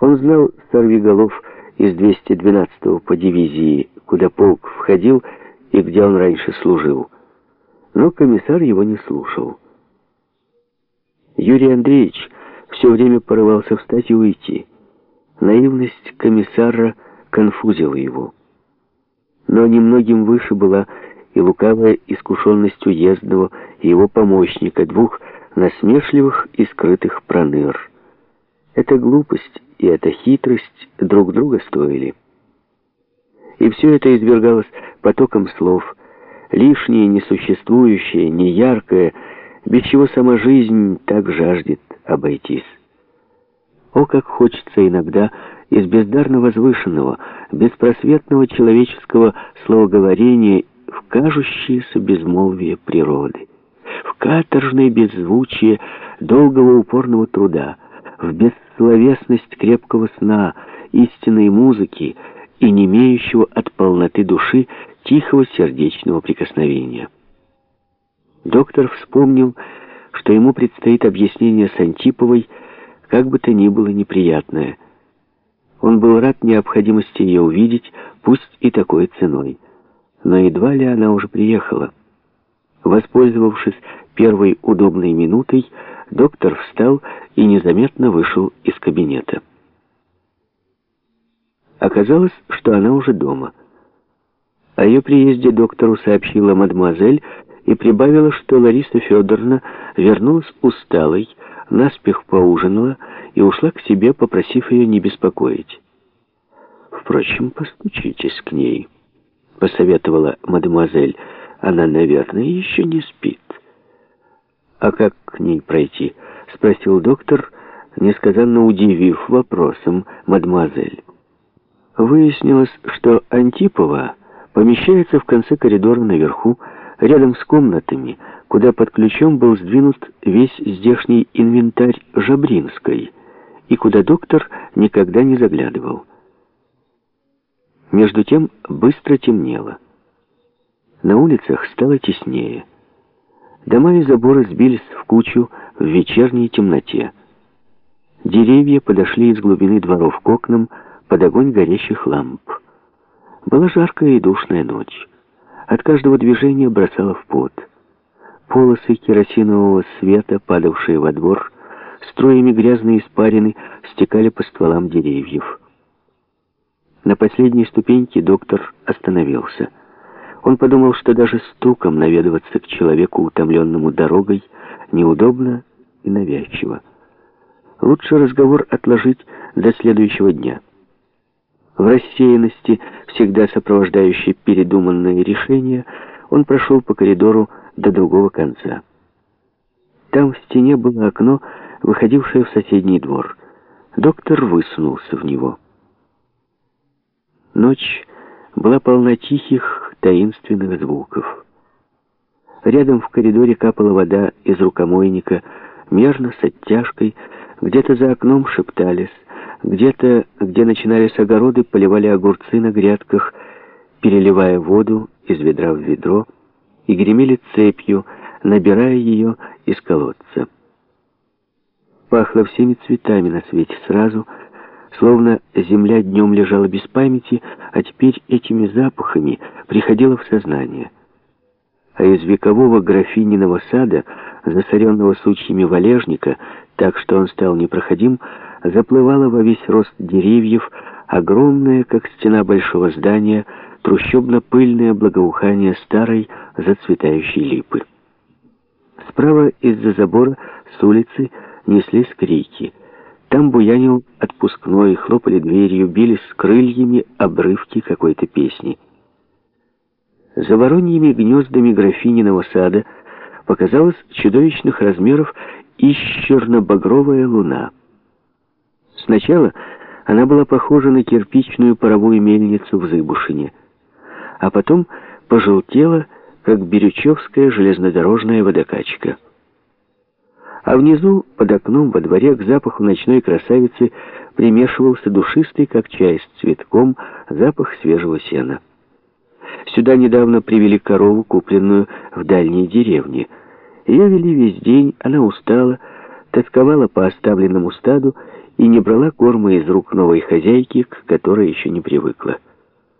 Он знал сорвиголов из 212-го по дивизии, куда полк входил и где он раньше служил. Но комиссар его не слушал. Юрий Андреевич все время порывался встать и уйти. Наивность комиссара конфузила его. Но немногим выше была и лукавая искушенность уездного и его помощника, двух насмешливых и скрытых проныр. Эта глупость и эта хитрость друг друга стоили. И все это извергалось потоком слов, лишнее, несуществующее, неяркое, без чего сама жизнь так жаждет обойтись. О, как хочется иногда из бездарно возвышенного, беспросветного человеческого словоговорения в кажущееся безмолвие природы, в каторжное беззвучие долгого упорного труда, в бессловесность крепкого сна, истинной музыки и не имеющего от полноты души тихого сердечного прикосновения. Доктор вспомнил, что ему предстоит объяснение с Антиповой, как бы то ни было неприятное. Он был рад необходимости ее увидеть, пусть и такой ценой. Но едва ли она уже приехала. Воспользовавшись первой удобной минутой, доктор встал и незаметно вышел из кабинета. Оказалось, что она уже дома. О ее приезде доктору сообщила мадемуазель и прибавила, что Лариса Федоровна вернулась усталой, наспех поужинала и ушла к себе, попросив ее не беспокоить. «Впрочем, постучитесь к ней», — посоветовала мадемуазель. «Она, наверное, еще не спит». «А как к ней пройти?» — спросил доктор, несказанно удивив вопросом мадемуазель. Выяснилось, что Антипова помещается в конце коридора наверху, рядом с комнатами, куда под ключом был сдвинут весь здешний инвентарь Жабринской, и куда доктор никогда не заглядывал. Между тем быстро темнело. На улицах стало теснее. Дома и заборы сбились в кучу в вечерней темноте. Деревья подошли из глубины дворов к окнам под огонь горящих ламп. Была жаркая и душная ночь. От каждого движения бросало в пот. Полосы керосинового света, падавшие во двор, строями грязные испарины стекали по стволам деревьев. На последней ступеньке доктор остановился. Он подумал, что даже стуком наведываться к человеку, утомленному дорогой, неудобно и навязчиво. Лучше разговор отложить до следующего дня. В рассеянности, всегда сопровождающей передуманные решения, он прошел по коридору до другого конца. Там в стене было окно, выходившее в соседний двор. Доктор высунулся в него. Ночь была полна тихих, таинственных звуков. Рядом в коридоре капала вода из рукомойника, мерно, с оттяжкой, где-то за окном шептались, где-то, где начинались огороды, поливали огурцы на грядках, переливая воду из ведра в ведро, и гремели цепью, набирая ее из колодца. Пахло всеми цветами на свете сразу, словно земля днем лежала без памяти, а теперь этими запахами приходила в сознание. А из векового графининого сада, засоренного сучьями валежника, так что он стал непроходим, заплывало во весь рост деревьев, огромное, как стена большого здания, трущобно-пыльное благоухание старой зацветающей липы. Справа из-за забора с улицы неслись крики. Там буянил отпускной, хлопали дверью, бились с крыльями обрывки какой-то песни. За вороньими гнездами графининого сада показалась чудовищных размеров исчерно-багровая луна. Сначала она была похожа на кирпичную паровую мельницу в Зыбушине, а потом пожелтела, как Бирючевская железнодорожная водокачка. А внизу, под окном, во дворе, к запаху ночной красавицы примешивался душистый, как чай с цветком, запах свежего сена. Сюда недавно привели корову, купленную в дальней деревне. Ее вели весь день, она устала, тосковала по оставленному стаду и не брала корма из рук новой хозяйки, к которой еще не привыкла.